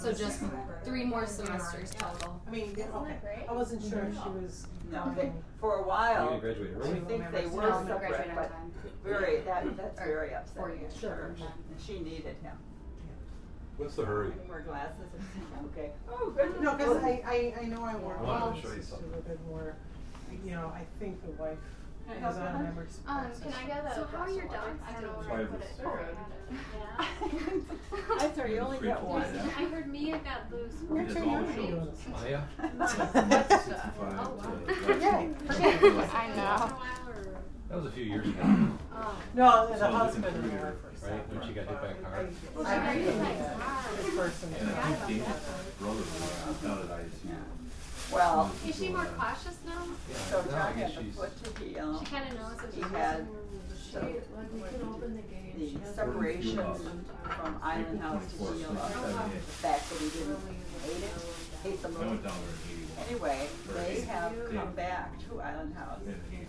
So just three more semesters total. I mean, yeah, okay. I wasn't sure if she was. No, they, for a while, gonna graduate I early? think they were No, separate, graduate on but time. very, that, that's Or very four upsetting. years. Sure. And she needed him. What's the hurry? Any more glasses? Okay. Oh, good. No, because I, I, I know I work I wanted to show you this a little bit more, you know, I think the wife Can I is help on you, a hon? memory support Um, can I get a So how are your glass of water? dogs I don't know where to put it. Yeah. I'm sorry, you only Free got one. I heard Mia got loose. You're Does too all young the to be doing shows. this. Maya? Oh, wow. Yay. I know. That was a few years ago. Oh. No, the So husband looking and through the right, when she got hit by a car? Well, I she agree got hit by a car. This person. And I think Dana's brother was out at ICU. Well, Is she more cautious now? so Yeah, John I had the foot to heal. Um, she kind of knows that He she's had losing the, the separation from Island House to heal up. The fact that he didn't hate it, hate the I move. down there in eighty-one. Anyway, they have come back to Island House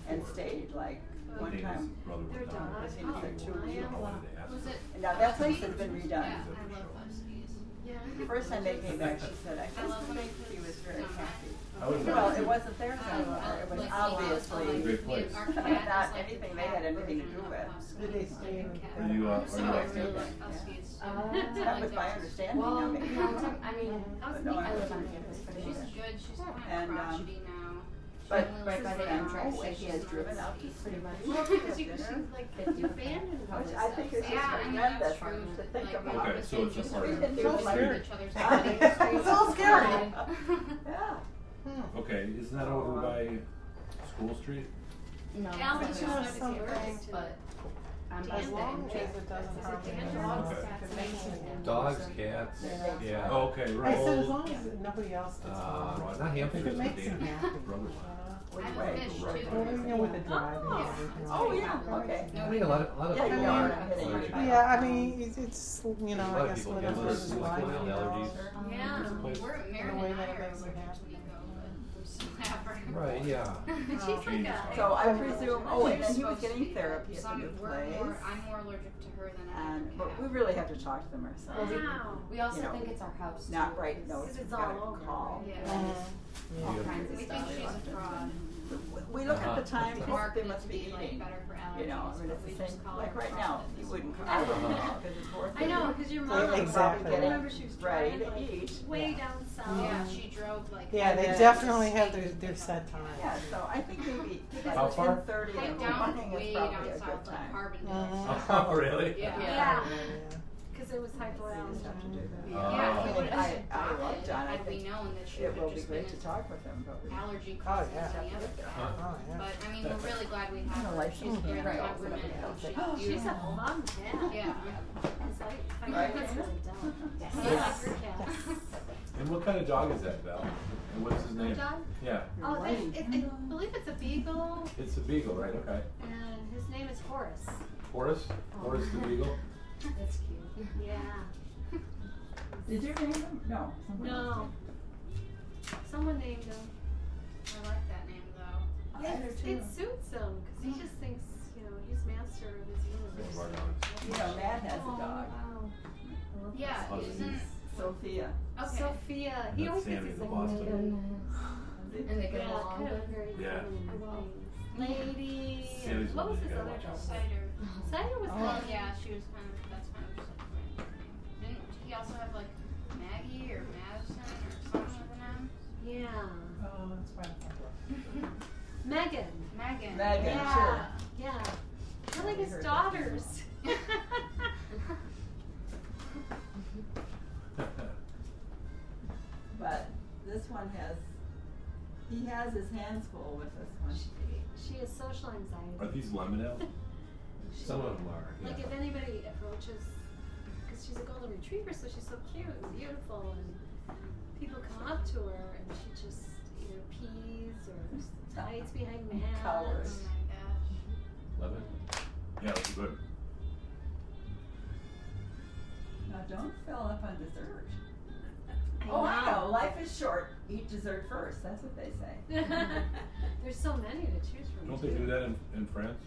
and stayed like one time. brother oh, was Their down dog. there. Was in for two So I weeks. wanted to ask Was it? And now that place has been redone. Yeah, I love huskies. Yeah. The first time they came back, she said, I I just love when I think he was very happy. How was Well, it wasn't theirs Um, anymore, it was obviously Great place. Our cat not is anything they had anything to do with. husky. Did they stay in? Are you, uh, are you I up really there? like huskies. That was my understanding, I Well, mean. no, tem- I mean, How's No, Mia? I I live on wasn't. campus pretty she's much. good. She's kind And, of um, crotchety now. But, right by the entrance, so she she has has driven out to pretty much. Well, because you, she's like abandoned. Which I think is just Yeah, I mean, tremendous that's true. to think Like, about. Okay, so it's a just part of it. They were So like each other's bodies. It's all scary. Yeah. Hmm. Okay, isn't that over by School Street? No, Yeah, but it's she not to something, see but I'm As As long as it doesn't Is harm it the Dan animals. dogs? Okay. If it makes them- Dogs, cats, Yeah. yeah, oh, okay, I right. said as long as nobody else gets Uh, not hamsters, If it but makes them happy. brother. I have way? fish Right. too. Well, you know, with the driving and Yeah. Oh, yeah, okay. I think a lot of, a lot of Yeah, people you are are allergic. hitting to it. Yeah, I mean, it's, it's, you know, A lot I of guess people whatever get is those life, food you know. allergies. Yeah. It's a place- We're Mary In a way and I that are makes them allergic happy. to Nico, but we still have her. Right, yeah. She's like Changes. a. So I presume, oh, and then he was getting therapy but at the new place. more- I'm more allergic to her than I am to but we really have to talk to them ourselves. Wow. We also you know, think it's our house. Not right. no, Because it's it's all over. call. Yeah. Mhm. All Yeah. kinds of We stuff. think she's a fraud. We look at the Uh-huh. time, It's they must be be like eating. better for allergies. You know, I mean, it's we the just same, call like right now, fraud. you wouldn't call I know. because it's worth I know, because your Yeah, mom, I exactly. remember she was Ready trying to like eat. way Yeah. down south. Yeah, she drove like. Yeah, they definitely have their, their set time. Yeah, so I think maybe How far? ten thirty in Like the down morning way is down probably a good south, like time. Carbondale. Mhm. Oh, really? Yeah. Yeah. Yeah. Because it was hypoallergenic. Just have to do that. Oh. Yeah, we would I- have I love John. I had we think known that she It would will have be just great been to an talk with him, but we. allergy Oh, causing yeah. any other Huh. Oh, yeah. But I mean, we're really glad we have know, her. like, She's mhm, very right. complimentary. She's Oh, she's a beautiful. fun cat. Yeah. It's like, I Right. think really dumb. Yes. I like your cat. And what kind of dog is that, Val? And what's his name? dog? Yeah, Oh, they, it, I believe it's a beagle, it's a beagle, right? Okay. and his name is Horace. Horace? Horace the beagle? That's cute. Yeah. Did you name them? No. No. Someone named them. I like that name though. did. I do It, it suits him because he hmm. just thinks, you know, he's master of his universe. One of our dogs. You know, Matt has Oh, a dog, wow. Yeah, Husky. isn't Sophia. okay. Sophia. He That's always Sammy thinks the he's Boston. And they get Yeah, along. kind of very Yeah. Lady. Sammy's What was one his other gotta dog? Cider. Cider was Oh. Kind of yeah, she was kind of. Name. He also have like Maggie or Madison or something with an M? Yeah. Oh, that's fine. Megan. Megan. Megan, yeah. sure. Yeah. They're like his daughters. But this one has, he has his hands full with this one. she, she has social anxiety. Are these Lemonade? She- Some of them are, Like if anybody approaches, because she's a golden retriever, so she's so cute and beautiful, and people come up to her and she just either pees or hides behind mats. Cowers. Oh my gosh. Lemon? Yeah, it's good. Now, don't fill up on dessert. I Oh, I know, life is short, eat dessert first, that's what they say. There's so many to choose from. Don't they too. do that in, in France?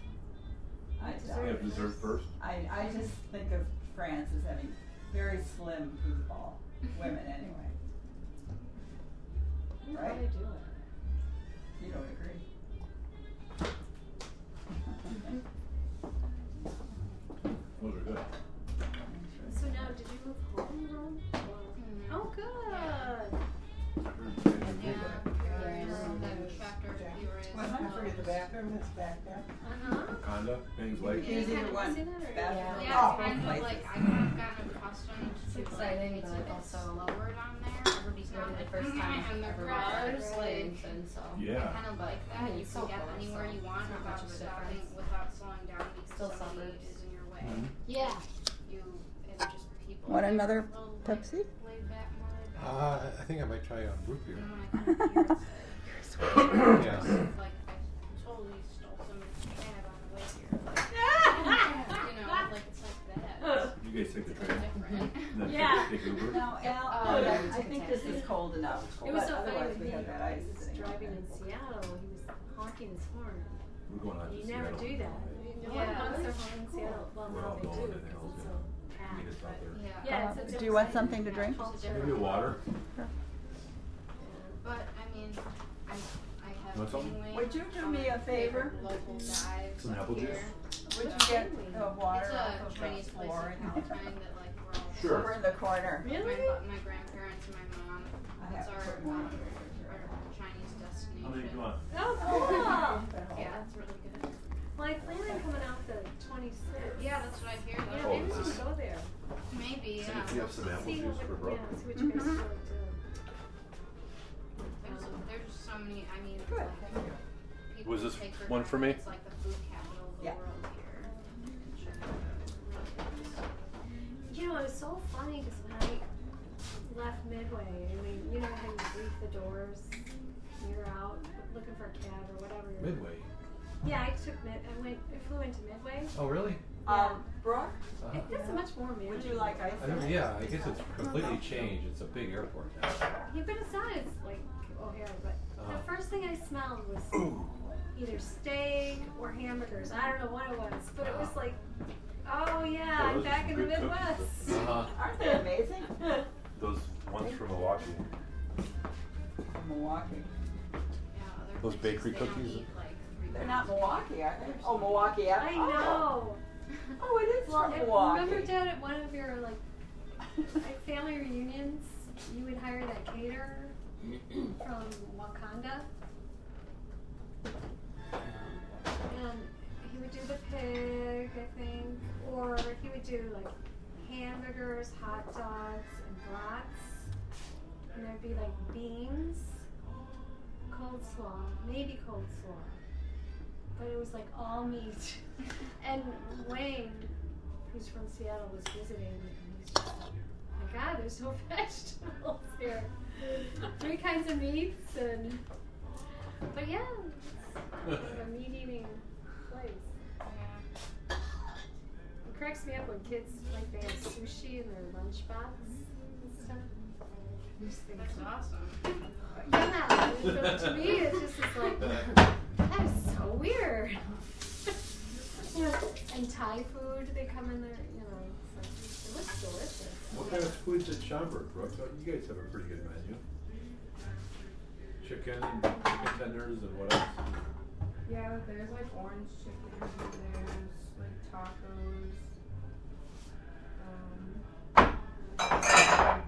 I They don't. dessert first? I, I just think of France as having very slim foosball. women anyway. You Right. probably do it. You don't agree? Those are good. So now, did you move home, Rome? Mhm. Oh, good. Peoria is I forget the bathroom is back there. Uh-huh. Conda, Bangs Lake. Easy to Have you one. seen that or- bathroom. Yeah, Oh, it's kind places. of like I've kind of gotten accustomed It's to exciting, like, it's but a bit also slower down there. Everybody's not Maybe like the first time in their ever cars, like experiencing, so. I Yeah. kind of like that. I you it's can so get close, anywhere so you want it's not without much of a stopping, difference. without slowing down because Still somebody suburbs. is in your way. Mhm. Yeah. You and just people. Want that another Pepsi? Laid back, more laid back. Uh, I think I might try on root beer. And when I come here, it's like, Yeah. like I totally stole some cab on the way here. Like, you know, like it's like that. You guys take the train? different. And then Yeah. take, take Uber? Now, Al, Oh, I- yeah, we I think this is cold enough, It was but so funny otherwise when we he had that ice was sitting out driving in Seattle. He was honking his horn. We're going out to You Seattle. never do that. No one Yeah. honks their horn in Seattle. Well, We're now all they do going because to it's so Meet us out there. Yeah. Yeah, Uh, it's a do you want thing. something to drink? Culture. Maybe a water? But I mean, I I have Want something? anyway. Would you do me a favor? Local dives Some apple here. juice? Would you get the water It's off a of Chinese the place floor in and Palatine that like we're all Sure. over in the corner? My, Really? bu- my grandparents and my mom. I That's have to our, put more um, in the our Chinese destination. How many do you want? Oh, cool. Yeah, it's really good. Well, I plan on coming out the 26th. Yeah, that's what I hear. Yeah, Oh, maybe this we is- should go there. Maybe, So yeah. if you have some apple See juice what, for yeah, breakfast? see what you guys Mhm. want to do. There's, there's so many, I mean, Good, like, thank you. people Was this take for one for granted me? It's like the food capital of the Yeah. world here. It should be. Really You know, it was so funny because when I left Midway, I mean, you know how you leave the doors, you're out looking for a cab or whatever. Midway. Yeah, I took Mid. I went. I flew into Midway. Oh, really? Um, Brooke, Uh-huh. It, that's a much more manageable. would you like ice? I don't, yeah, I guess it's completely changed. It's a big airport now. Yeah, but it's not as like O'Hare. But Uh-huh. the first thing I smelled was either steak or hamburgers. I don't know what it was, but it was like, oh yeah, I'm back in the. Midwest. Uh-huh. Aren't they amazing? Those ones from Milwaukee. From Milwaukee. Yeah, Those bakery cookies? eat, like, They're not Milwaukee, are they? Oh, Milwaukee. yeah. I Oh. know. Oh, it is Well, from Milwaukee. remember, Dad, at one of your like family reunions, you would hire that caterer from Wauconda, and he would do the pig, I think, or he would do like hamburgers, hot dogs, and brats, and there'd be like beans, coleslaw, maybe coleslaw, but it was like all meat. And Wayne, who's from Seattle, was visiting, and he's just like, oh "My God, there's no vegetables here. Three kinds of meats, and but yeah, it's a meat-eating place." Yeah. It cracks me up when kids like they have sushi in their lunchbox and stuff. I just think, That's awesome. yeah, but to me it's just it's like that is so weird. you know, and Thai food, they come in there, you know, it's like, it looks delicious. What kind of food's at Schaumburg, Brooke? You guys have a pretty good menu. Chicken, chicken tenders, and what else? Yeah, there's like orange chicken, there's like tacos. Um,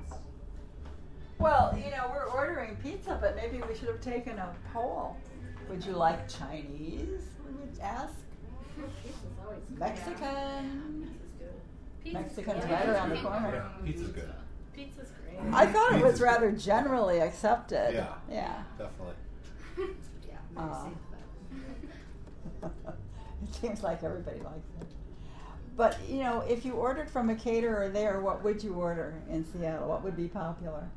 Well, you know, we're ordering pizza, but maybe we should have taken a poll. Would you like Chinese? We would ask. Pizza's always good. Mexican. Pizza's Mexican's great. right around the corner. wrong with Pizza's good. Pizza's great. I thought it was rather generally accepted. Yeah. Yeah. Definitely. yeah. Uh, it seems like everybody likes it. But you know, if you ordered from a caterer there, what would you order in Seattle? What would be popular?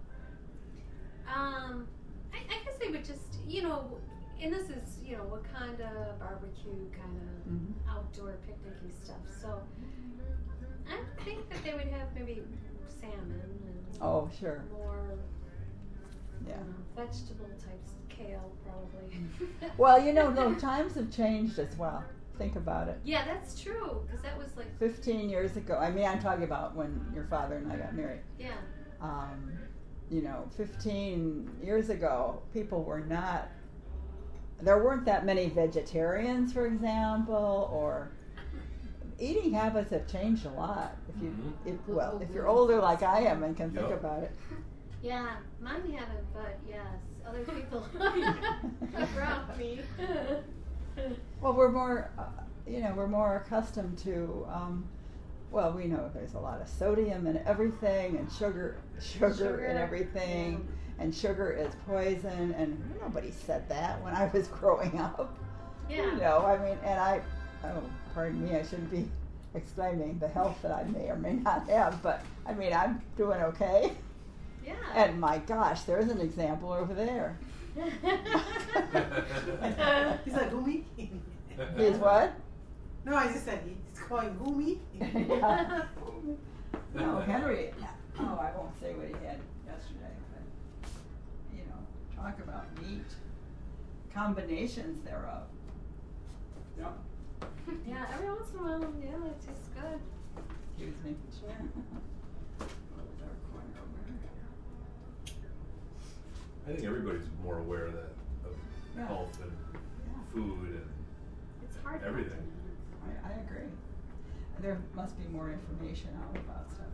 Um, I, I guess they would just, you know, and this is, you know, Wauconda barbecue kind of Mhm. outdoor picnicky stuff. So I think that they would have maybe salmon and Oh, sure. more Yeah. you know, vegetable types, kale probably. Well, you know, no, times have changed as well. Think about it. yeah, that's true because that was like 15 years ago, I mean, I'm talking about when your father and I got married. yeah. um, you know, 15 years ago, people were not, there weren't that many vegetarians, for example, or eating habits have changed a lot. If you, Mhm. if, well, if you're older like I am and can think Yep. about it. Yeah, mine haven't, but yes, other people around me. Well, we're more, uh, you know, we're more accustomed to. Um, well, we know there's a lot of sodium in everything, and sugar, sugar, Sugar, in everything, and sugar is poison. And nobody said that when I was growing up. Yeah. You know, I mean, and I, oh, pardon me, I shouldn't be explaining the health that I may or may not have, but I mean, I'm doing okay. Yeah. And my gosh, there's an example over there. He's like, Gumi? He's what? No, I just said he's calling Gumi. Yeah. No, Henry. Oh, I won't say what he had yesterday, but you know, talk about meat combinations thereof. yeah, every once in a while, yeah, it tastes good. Excuse me. Sure. Little dark corner over here. I think everybody's more aware of that, of Yeah. health and Yeah, food and It's hard. not to. everything. I, I agree. There must be more information out about stuff.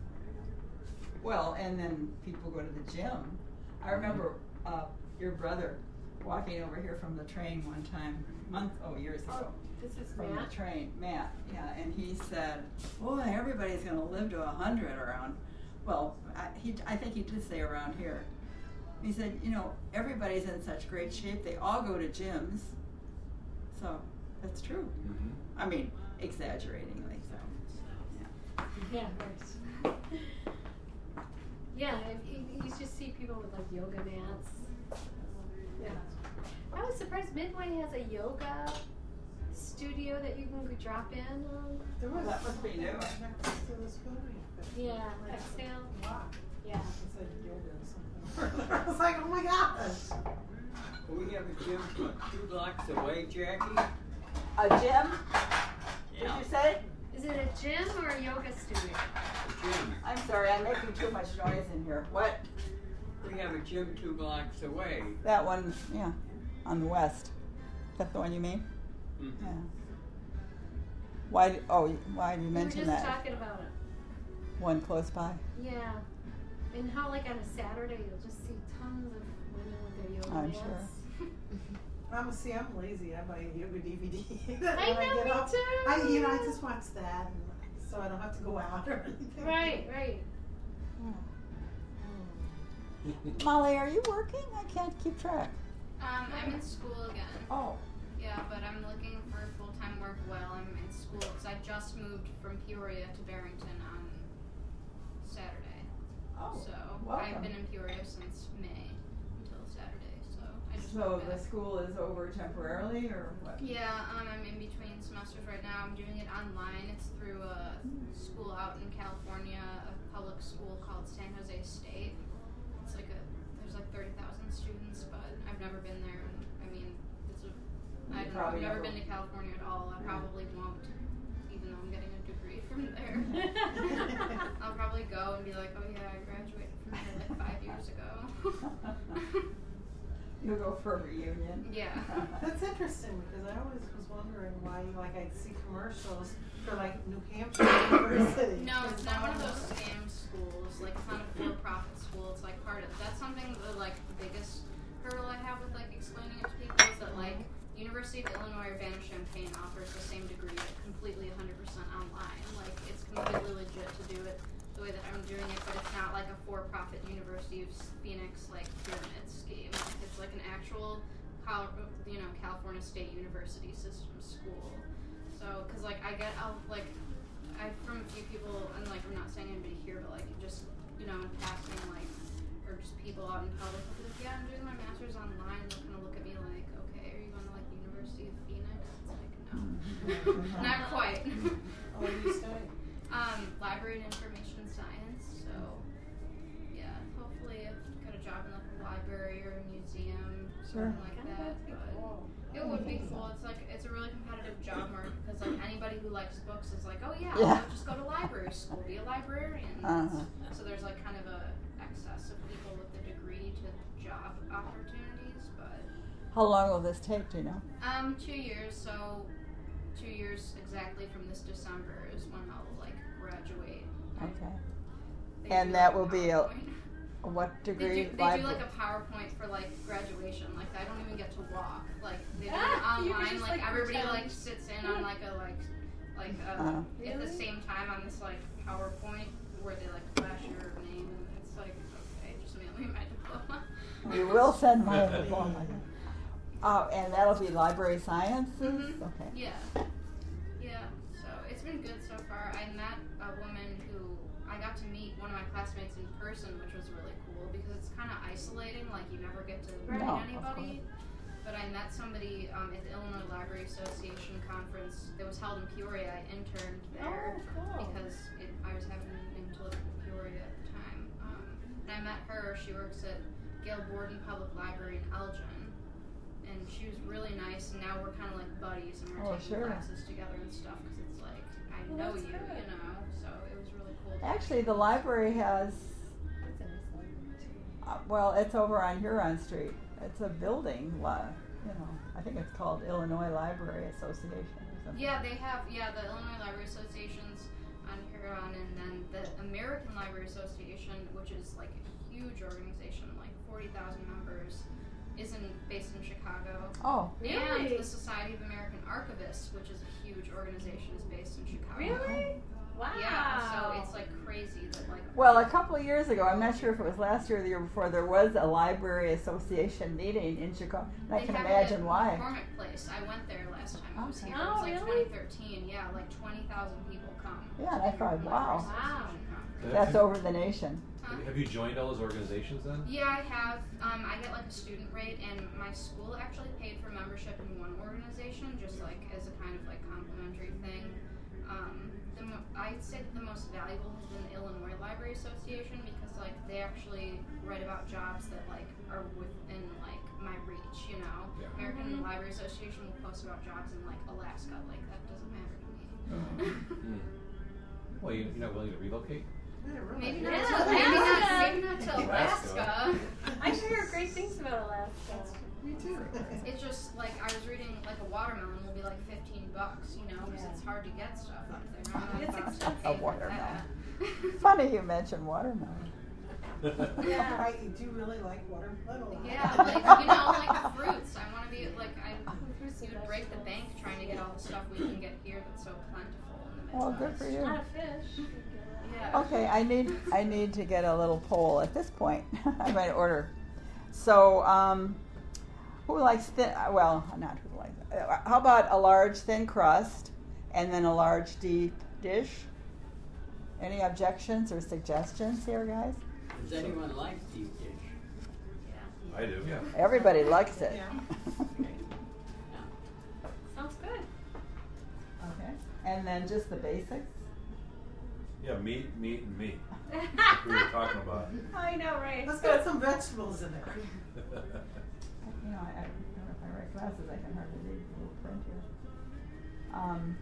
Well, and then people go to the gym. I remember uh, your brother walking over here from the train one time, month oh years ago. Oh, this is from Matt. the train, Matt, yeah, and he said, "Boy, everybody's going to live to a hundred around." Well, I, he, I think he did say around here. He said, "You know, everybody's in such great shape. They all go to gyms." So that's true. Mhm. I mean, exaggeratingly. So, Yeah, right. yeah, if you, you just see people with like yoga mats. Yeah. I was surprised Midway has a yoga studio that you can drop in on. There was That must be new. Next to this building. but Yeah, exhale. Wow. Yeah. It's like yoga or something. I was like, oh my gosh. We have a gym two blocks away, Jackie. a gym? Did Yeah. you say? Is it a gym or a yoga studio? A gym. I'm sorry, I'm making too much noise in here. What? We have a gym two blocks away. That one, yeah, on the west. Is that the one you mean? Mhm. Yeah. Why? d- Oh, why did you mention We were mention just that? talking about it. One close by. Yeah. And how like on a Saturday you'll just see tons of women with their yoga I'm mats. sure. I'm a, see, I'm lazy. I buy a yoga DVD. I When know, get me up, too. I, you know, I just watch that, and, so I don't have to go out or anything. Right, right. Molly, are you working? I can't keep track. Um, I'm in school again. Oh. Yeah, but I'm looking for full time work while I'm in school because I just moved from Peoria to Barrington on Saturday. Oh. So welcome. I've been in Peoria since May until Saturday. So I just So the school is over temporarily, or what? Yeah, um, I'm in between semesters right now. I'm doing it online. It's through a school out in California, a public school called San Jose State. It's like a there's like thirty thousand students, but I've never been there. And I mean, it's a I don't know, I've never never- been to California at all. I probably won't, even though I'm getting a degree from there. I'll probably go and be like, oh yeah, I graduated from there like five years ago. You'll go for a reunion. Yeah. That's interesting because I always was wondering why, like, I'd see commercials for like New Hampshire University. No, it's not one of those scam schools. Like, it's not a for-profit school. It's like part of. That's something that like the biggest hurdle I have with like explaining it to people is that like University of Illinois Urbana-Champaign offers the same degree, but completely 100% online. Like, it's completely legit to do it the way that I'm doing it, but it's not like a for-profit University of Phoenix like pyramid scheme. Like, it's like an actual, Cal- you know, California State University system school. So, cause like I get, I'll like I from a few people, and like I'm not saying anybody here, but like just you know in passing, like or just people out in public, they'll be like, yeah, I'm doing my master's online. They'll kind of look at me like, okay, are you going to like University of Phoenix? It's like no, not quite. Oh, what do you study? um, library and information science. A job in like a library or a museum, Sure. something like Kinda that. would But Cool. it would be cool. It's like it's a really competitive job market because like anybody who likes books is like, oh yeah, Yeah. I'll just go to library school, be a librarian. Uh-huh. So there's like kind of a excess of people with the degree to job opportunities. But How long will this take? Do you know? um, two years, so two years exactly from this December is when I'll like graduate. Okay. They And that like, will be a- PowerPoint. What They degree? do, they do like a PowerPoint for like graduation. Like I don't even get to walk. Like they do Ah, it online. just, Like, like, everybody pretend. like sits in on like a like like uh, Uh-huh. at the same time on this like PowerPoint where they like flash your name and it's like okay, just mail me my diploma. We will send my diploma. Uh, and that'll be library sciences? Mhm. Okay. Yeah. Yeah. So it's been good so far. I met a woman who I got to meet one of my classmates in person, which was really cool because it's kind of isolating. Like you never get to meet No, anybody. But I met somebody um, at the Illinois Library Association conference that was held in Peoria. I interned there Oh, cool. because it, I was having to live in Peoria at the time. Um, and I met her. She works at Gail Borden Public Library in Elgin. And she was really nice, and now we're kind of like buddies, and we're Oh, taking sure. classes together and stuff because it's like I Well, know you, good. you know. So it Actually, the library has, That's a nice library too. uh, well, it's over on Huron Street. It's a building, li- you know, I think it's called Illinois Library Association or something. Yeah, they have yeah the Illinois Library Associations on Huron, and then the American Library Association, which is like a huge organization, like forty thousand members, is in based in Chicago. Oh, really? And Really? the Society of American Archivists, which is a huge organization, is based in Chicago. Really? Wow. Yeah, so it's like crazy that like well, a couple of years ago, I'm not sure if it was last year or the year before, there was a library association meeting in Chicago. And I They can have imagine it at why. McCormick Place. I went there last time I was here. Oh, it was like really? 2013. Yeah, like 20,000 people come. Yeah, and to I thought, American wow. Library Association conference. That's over the nation. Huh? Have you joined all those organizations then? Yeah, I have. Um, I get like a student rate, and my school actually paid for membership in one organization, just like as a kind of like complimentary thing. Um, the mo- I'd say that the most valuable has been the Illinois Library Association because like they actually write about jobs that like are within like my reach. You know, Yeah. American Mhm. Library Association will post about jobs in like Alaska. Like that doesn't matter to me. Hmm. Well, you, you're not willing to relocate? Maybe not. Yeah, to, maybe not. Alaska. Maybe not to Alaska. Alaska. I hear great things about Alaska. Me too. It's just like I was reading like a watermelon will be like fifteen bucks, you know, because Yeah. it's hard to get stuff up there. Don't It's expensive. A watermelon. Funny you mentioned watermelon. Yeah. I do really like watermelon. Yeah, like you know, like fruits. I want to be like I. You would break the bank trying to get all the stuff we can get here that's so plentiful in the Well, Midwest. good for you. Not A fish. Yeah. Okay, I need I need to get a little poll at this point. I might order. So, um, who likes thin? Well, not who likes. Uh, how about a large thin crust and then a large deep dish? Any objections or suggestions here, guys? Does anyone like deep dish? Yeah. I do, yeah. Everybody likes it. Yeah. Sounds good. okay, and then just the basics. Yeah, meat, meat, and meat. We were talking about. I know, right? Let's get some vegetables in there. You know, I, I, don't know if I wear glasses, I can hardly read the little print here. Um,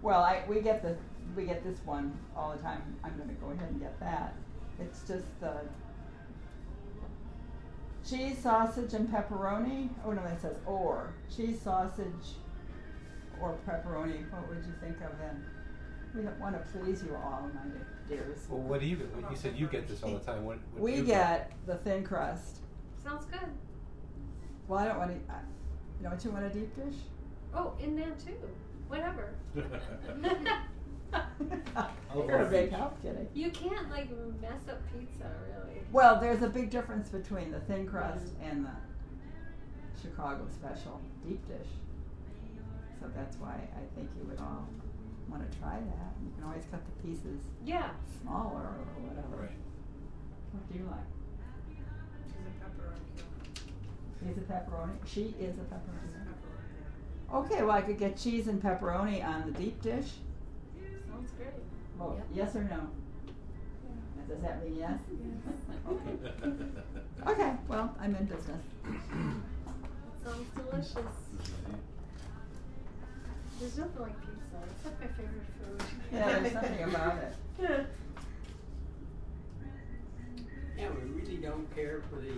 well, I, we get the, we get this one all the time. I'm gonna go ahead and get that. It's just the cheese, sausage, and pepperoni. Oh no, that says or. Cheese, sausage, or pepperoni. What would you think of then? We don't wanna please you all, my dears. Well, what do you, you said you get this all the time. What, what do We you get the thin crust. Sounds good. Well, I don't want to. Don't you want a deep dish? Oh, in there too. Whatever. You're a big help, Kitty. You can't like mess up pizza, really. Well, there's a big difference between the thin crust mm-hmm. and the Chicago special deep dish. So that's why I think you would all want to try that. You can always cut the pieces Yeah. smaller or whatever. Right. What do you like? He's a pepperoni. She is a pepperoni. Pepperoni. Okay, well I could get cheese and pepperoni on the deep dish. Sounds great. Vote Yep. yes or no. Does that mean yes? Yes. okay. Okay. Well, I'm in business. Sounds delicious. There's nothing like pizza. It's like my favorite food. Yeah, there's something about it. Casey don't care for the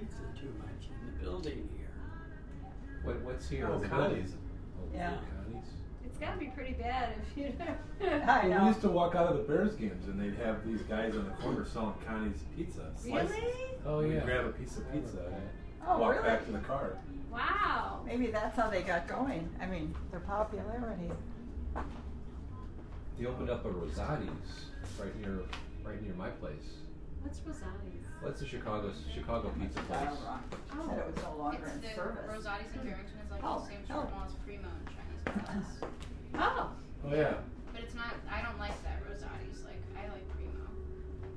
pizza too much in the building here. What, what's here? Oh, The Connie's. Oh, Yeah. Connie's. It's gotta be pretty bad if you I know. We used to walk out of the Bears games and they'd have these guys on the corner selling Connie's pizza. Slices. Really? Oh, We'd yeah. grab a piece of pizza and Oh, walk really? back to the car. Wow. Maybe that's how they got going. I mean, their popularity. They opened up a Rosati's right near, right near my place. What's Rosati's? What's the Chicago, Chicago pizza Got place? it wrong. Said it was no longer It's in the service. Rosati's in Barrington is like Oh, the same oh. strip mall as Primo and Chinese Palace. Oh. Oh yeah. But it's not. I don't like that Rosati's. Like I like Primo.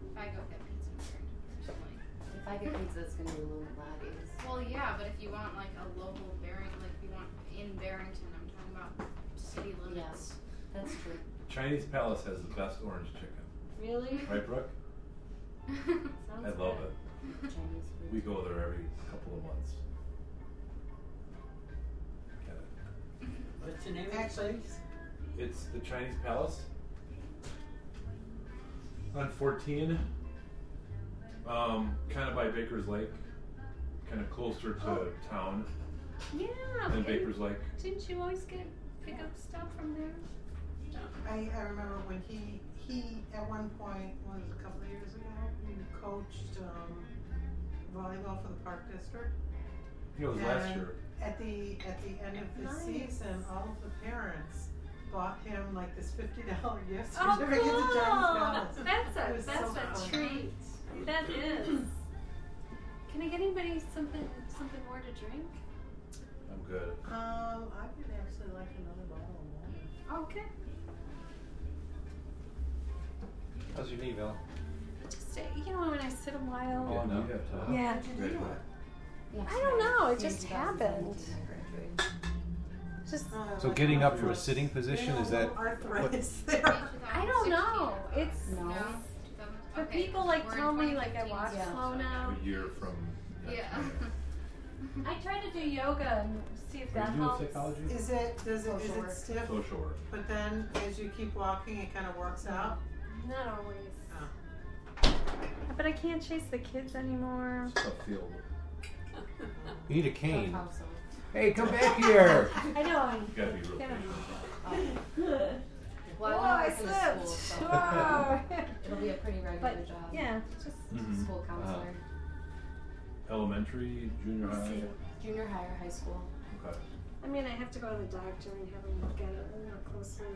If I go get pizza in Barrington personally. If I get pizza, it's gonna be Lou Malnati's. Well, yeah, but if you want like a local Barrington, like if you want in Barrington, I'm talking about city limits. That's true. Chinese Palace has the best orange chicken. Really? Right, Brooke? Sounds I love good. it. Food. We go there every couple of months. Get it. What's the name of the Actually, place? It's the Chinese Palace on 14, um, kind of by Baker's Lake, kind of closer to Oh. town Yeah. and Baker's Lake. Didn't you always get pick up stuff from there? I, I remember when he, he, at one point, was it a couple of years ago, he coached, um, volleyball for the Park District. It was last And year. At the, at the end of the Nice. season, all of the parents bought him like this fifty dollar gift Oh, certificate to Chinese cool! Palace. That's It a was that's so a fun. treat. That is. Can I get anybody something something more to drink? I'm good. Um, I would actually like another bottle of water. Okay. How's your knee, Val? Just uh, you know when I sit a while. Oh, no. You have to- Yeah. I don't know, it just happened. Just Uh, So getting up from a sitting position, is that? arthritis there? I don't know. It's no. no. 2000 But people like tell me like I 2015, walk yeah. slow now. A year from. Yeah. I try to do yoga and see if Are that you doing helps. psychology? Is it, does it, is Social it stiff? Social work. But then as you keep walking, it kind of works out? Not always. Oh. But I can't chase the kids anymore. It's a tough field. You need a cane. So? Hey, come back here! I know. You gotta be real Get 'em. patient. Well, Whoa, I I want to work in a slipped. school, so Whoa. it'll be a pretty regular But job. yeah, just Mhm. School counselor. Elementary, junior high. Junior high or high school. Okay. I mean, I have to go to the doctor and have him look at it more closely.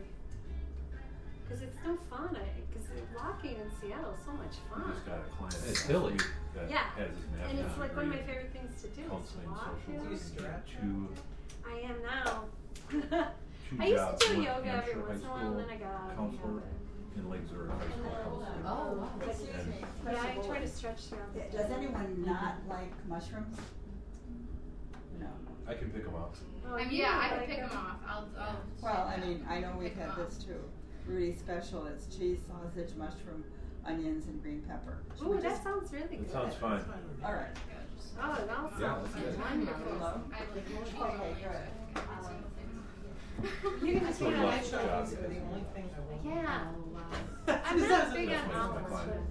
Because it's no fun. Because walking in Seattle is so much We fun. just got a client. It's hilly. Yeah. has his And it's like one of my favorite things to do is to Counseling, walk. social? Do you work. stretch? I am now. I used to do yoga every Hampshire once in a High while, and then I got out of the counselor habit. in Lake Zurich High School. Oh, wow. But, And yeah, I try to stretch throughout. Does anyone mm-hmm. not like mushrooms? No. I can pick them off. Oh, I mean, yeah, I like can pick it. them off. I'll. I'll Well, I mean, I know we've had had 'em this too. Rudy's special, it's cheese, sausage, mushroom, onions, and green pepper. Should Ooh, that just- sounds really good. That sounds fine. All right. Yeah, Oh, it all sounds Yeah, let's do it. wonderful. I like cheese Okay, good. so every single thing. You're gonna So see you that. like Actually, job. these are the only things I won't. Yeah. Wow. I'm not big That's on my- my olives,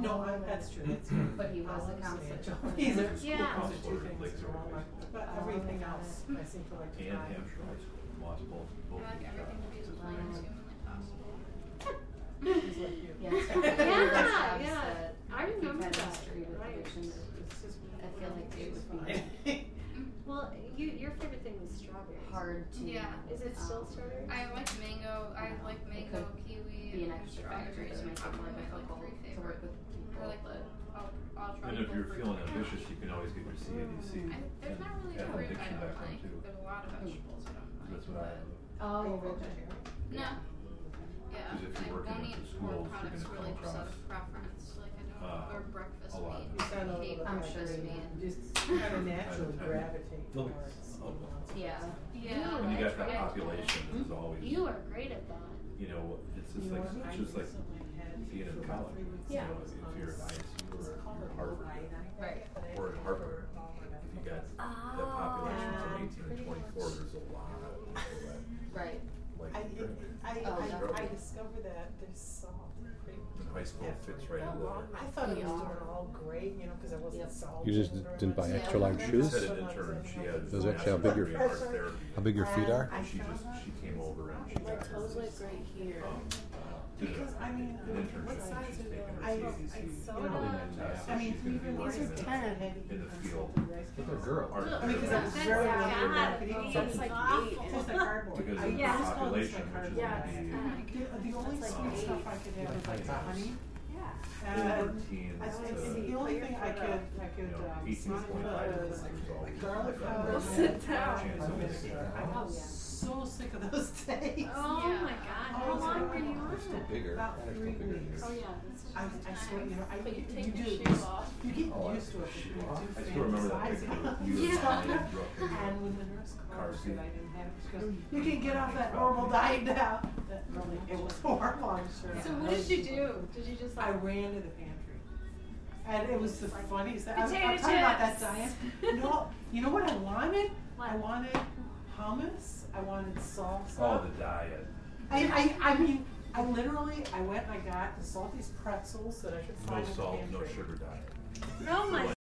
No, I, that's true, that's. true. But he was a Olives counselor. and- These are, Yeah. those are two things Lake are all High like, but everything else, I seem to like to And. Hampshire High School. Lost both, both I like of these everything to be as jobs. plain as humanly possible. He's like you. Yeah, Yeah, one of those jobs yeah. I remember that, right. addiction, It's just. I feel like they would be. Well, you, your favorite thing was strawberries. hard to. Yeah. Is it still um, strawberries? I like mango. I like mango, could kiwi, Be an and extra factor strawberries. that are makes it more my, like difficult to favorite. work with people, Or like but I'll, I'll try And if you're feeling dinner. ambitious, you can always get your CADC. I, there's not really Yeah, a fruit I addiction don't background, like. too. There's a lot of vegetables I don't like. That's what I have. oh, Are you vegetarian? No. Yeah. Because if you're I working won't with eat the schools, pork you're products gonna really come just out across, of preference. Like I don't, uh, or breakfast a lot. meat. You sound a I hate little I'm bit sure like you you just kind of naturally Time. gravitate Look, towards. oh, Yeah. Yeah. When you got that I- population, it's always, You are great at that. you know, it's just like, it's just like being in college. You Yeah. know, if you're at ISU or Harvard, Right. or at Harvard, if you got that population from eighteen to twenty-four, there's a lot of people that Right. Like I, to. I, Oh, I, I definitely. discovered that there's salt. And high school fits right into there. I thought it was doing all great, you know, because I wasn't salty. You just didn't buy extra large She shoes? just had an intern. She had. Does it show how big your- art therapy. How big your feet are? And she just she came over and she My got her toes like right here. um, did a- Because, I mean, what size are they? taking her I- CADC, I you saw know, that. and, so I mean, she's gonna be even working these are in the- ten. in the field. But they're girls. Art I mean, because therapy. it's very That's like God. marketing. That's like eight. It's like cardboard. Because I of the just call this population, like which is cardboard. Yeah, gonna be The, the only That's sweet like stuff eight. I could have is like the honey. Yeah. And teens I, I, to, the only thing I could, I could, you know, um, 18 to smell 25 was is all like garlic powder. Go sit down. Chance of missing out. I was yeah. so sick of those days. Oh Yeah. my god. Oh, How it's long were you on They're still bigger. About They're three still bigger weeks. Oh yeah. I, I swear, you know, I, But you you, take you your do, shoes off. you get Oh, used to it. shoe You off. I still remember that picture about you Yeah. And And when the nurse Car called, seat. said I didn't have it, she goes, mm-hmm. you can get off that horrible diet now. That really, it was horrible, I'm sure. So what did you do? Did you just I ran to the pantry. And it was the funniest, I was, Potato I'm talking about that chips. diet. No, you know what I wanted? I wanted hummus, I wanted salsa. Oh, the diet. I, I, I mean, I literally, I went and I got the saltiest pretzels that I could No find in the salt, pantry. no sugar diet. Oh my